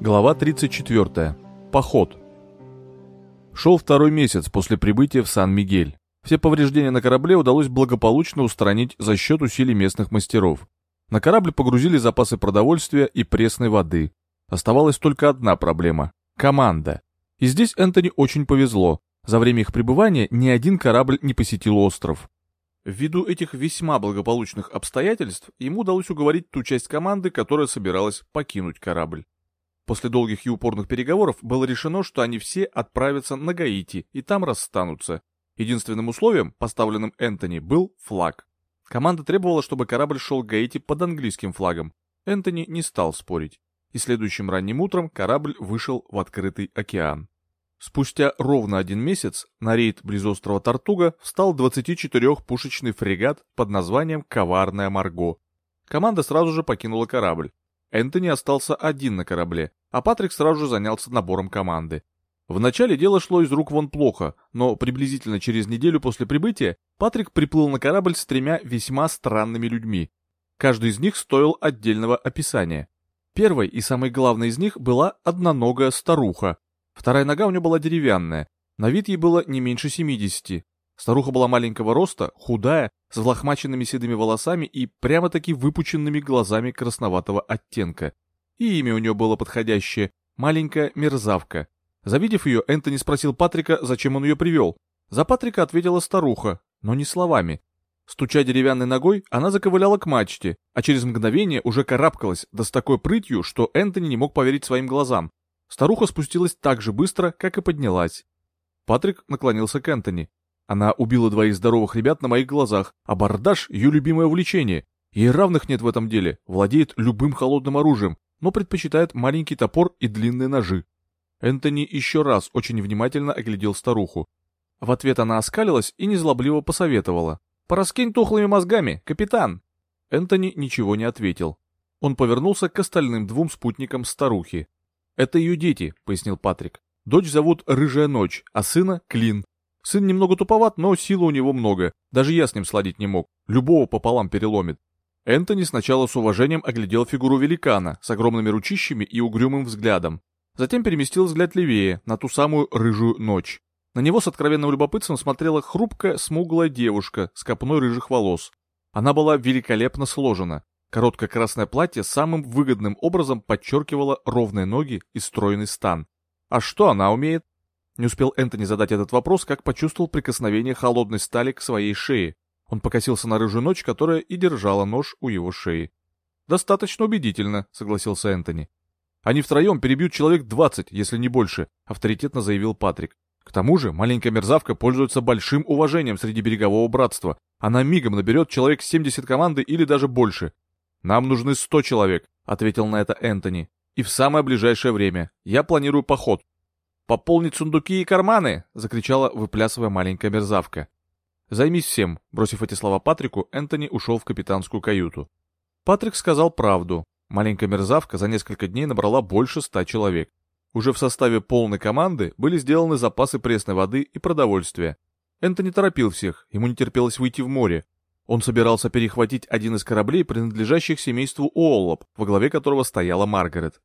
Глава 34. Поход. Шел второй месяц после прибытия в Сан-Мигель. Все повреждения на корабле удалось благополучно устранить за счет усилий местных мастеров. На корабль погрузили запасы продовольствия и пресной воды. Оставалась только одна проблема – команда. И здесь Энтони очень повезло. За время их пребывания ни один корабль не посетил остров. Ввиду этих весьма благополучных обстоятельств, ему удалось уговорить ту часть команды, которая собиралась покинуть корабль. После долгих и упорных переговоров было решено, что они все отправятся на Гаити и там расстанутся. Единственным условием, поставленным Энтони, был флаг. Команда требовала, чтобы корабль шел к Гаити под английским флагом. Энтони не стал спорить. И следующим ранним утром корабль вышел в открытый океан. Спустя ровно один месяц на рейд близ острова Тартуга встал 24-пушечный фрегат под названием «Коварная Марго». Команда сразу же покинула корабль. Энтони остался один на корабле, а Патрик сразу же занялся набором команды. Вначале дело шло из рук вон плохо, но приблизительно через неделю после прибытия Патрик приплыл на корабль с тремя весьма странными людьми. Каждый из них стоил отдельного описания. Первой и самой главной из них была одноногая старуха. Вторая нога у нее была деревянная, на вид ей было не меньше семидесяти. Старуха была маленького роста, худая, с влахмаченными седыми волосами и прямо-таки выпученными глазами красноватого оттенка. И имя у нее было подходящее — маленькая мерзавка. Завидев ее, Энтони спросил Патрика, зачем он ее привел. За Патрика ответила старуха, но не словами. Стуча деревянной ногой, она заковыляла к мачте, а через мгновение уже карабкалась, да с такой прытью, что Энтони не мог поверить своим глазам. Старуха спустилась так же быстро, как и поднялась. Патрик наклонился к Энтони. Она убила двоих здоровых ребят на моих глазах, а бардаш — ее любимое увлечение. Ей равных нет в этом деле, владеет любым холодным оружием, но предпочитает маленький топор и длинные ножи. Энтони еще раз очень внимательно оглядел старуху. В ответ она оскалилась и незлобливо посоветовала. «Пораскинь тухлыми мозгами, капитан!» Энтони ничего не ответил. Он повернулся к остальным двум спутникам старухи. «Это ее дети», — пояснил Патрик. «Дочь зовут Рыжая Ночь, а сына — Клин. Сын немного туповат, но силы у него много. Даже я с ним сладить не мог. Любого пополам переломит. Энтони сначала с уважением оглядел фигуру великана с огромными ручищами и угрюмым взглядом. Затем переместил взгляд левее, на ту самую рыжую ночь. На него с откровенным любопытством смотрела хрупкая, смуглая девушка с копной рыжих волос. Она была великолепно сложена. Короткое красное платье самым выгодным образом подчеркивало ровные ноги и стройный стан. А что она умеет? Не успел Энтони задать этот вопрос, как почувствовал прикосновение холодной стали к своей шее. Он покосился на рыжую ночь, которая и держала нож у его шеи. «Достаточно убедительно», — согласился Энтони. «Они втроем перебьют человек двадцать, если не больше», — авторитетно заявил Патрик. «К тому же маленькая мерзавка пользуется большим уважением среди берегового братства. Она мигом наберет человек семьдесят команды или даже больше». «Нам нужны сто человек», — ответил на это Энтони. «И в самое ближайшее время. Я планирую поход. «Пополнить сундуки и карманы!» — закричала, выплясывая маленькая мерзавка. «Займись всем», — бросив эти слова Патрику, Энтони ушел в капитанскую каюту. Патрик сказал правду. Маленькая мерзавка за несколько дней набрала больше ста человек. Уже в составе полной команды были сделаны запасы пресной воды и продовольствия. Энтони торопил всех, ему не терпелось выйти в море. Он собирался перехватить один из кораблей, принадлежащих семейству Уоллоп, во главе которого стояла Маргарет.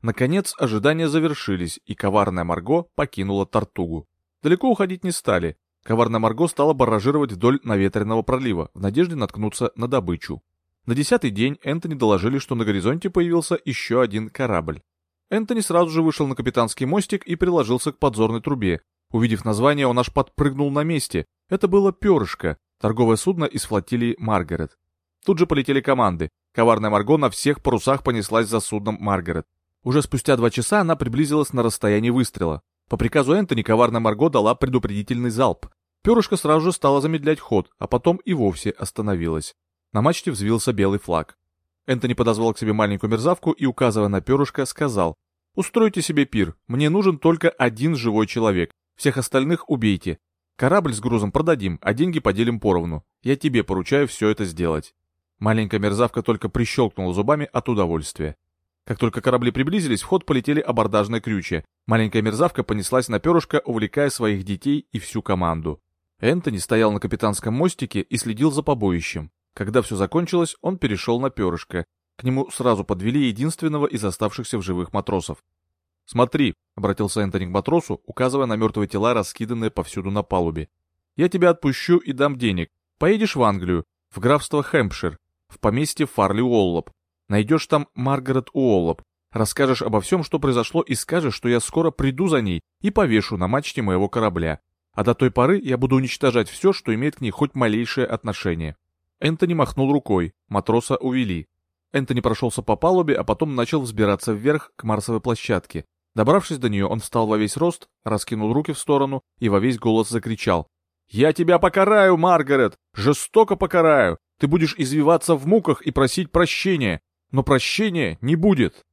Наконец, ожидания завершились, и коварная Марго покинула Тартугу. Далеко уходить не стали. Коварная Марго стала баражировать вдоль наветренного пролива, в надежде наткнуться на добычу. На десятый день Энтони доложили, что на горизонте появился еще один корабль. Энтони сразу же вышел на капитанский мостик и приложился к подзорной трубе. Увидев название, он аж подпрыгнул на месте. Это было «Перышко», торговое судно из флотилии «Маргарет». Тут же полетели команды. Коварная Марго на всех парусах понеслась за судном «Маргарет». Уже спустя два часа она приблизилась на расстояние выстрела. По приказу Энтони коварная Марго дала предупредительный залп. Перышко сразу же стало замедлять ход, а потом и вовсе остановилась. На мачте взвился белый флаг. Энтони подозвал к себе маленькую мерзавку и, указывая на перышко, сказал, «Устройте себе пир, мне нужен только один живой человек, всех остальных убейте. Корабль с грузом продадим, а деньги поделим поровну. Я тебе поручаю все это сделать». Маленькая мерзавка только прищелкнула зубами от удовольствия. Как только корабли приблизились, в ход полетели абордажные крючья. Маленькая мерзавка понеслась на перышко, увлекая своих детей и всю команду. Энтони стоял на капитанском мостике и следил за побоищем. Когда все закончилось, он перешел на перышко. К нему сразу подвели единственного из оставшихся в живых матросов. «Смотри», — обратился Энтони к матросу, указывая на мертвые тела, раскиданные повсюду на палубе. «Я тебя отпущу и дам денег. Поедешь в Англию, в графство Хэмпшир, в поместье Фарли Уоллоп. Найдешь там Маргарет Уоллоп. Расскажешь обо всем, что произошло, и скажешь, что я скоро приду за ней и повешу на мачте моего корабля. А до той поры я буду уничтожать все, что имеет к ней хоть малейшее отношение». Энтони махнул рукой, матроса увели. Энтони прошелся по палубе, а потом начал взбираться вверх к Марсовой площадке. Добравшись до нее, он встал во весь рост, раскинул руки в сторону и во весь голос закричал. «Я тебя покараю, Маргарет! Жестоко покараю! Ты будешь извиваться в муках и просить прощения, но прощения не будет!»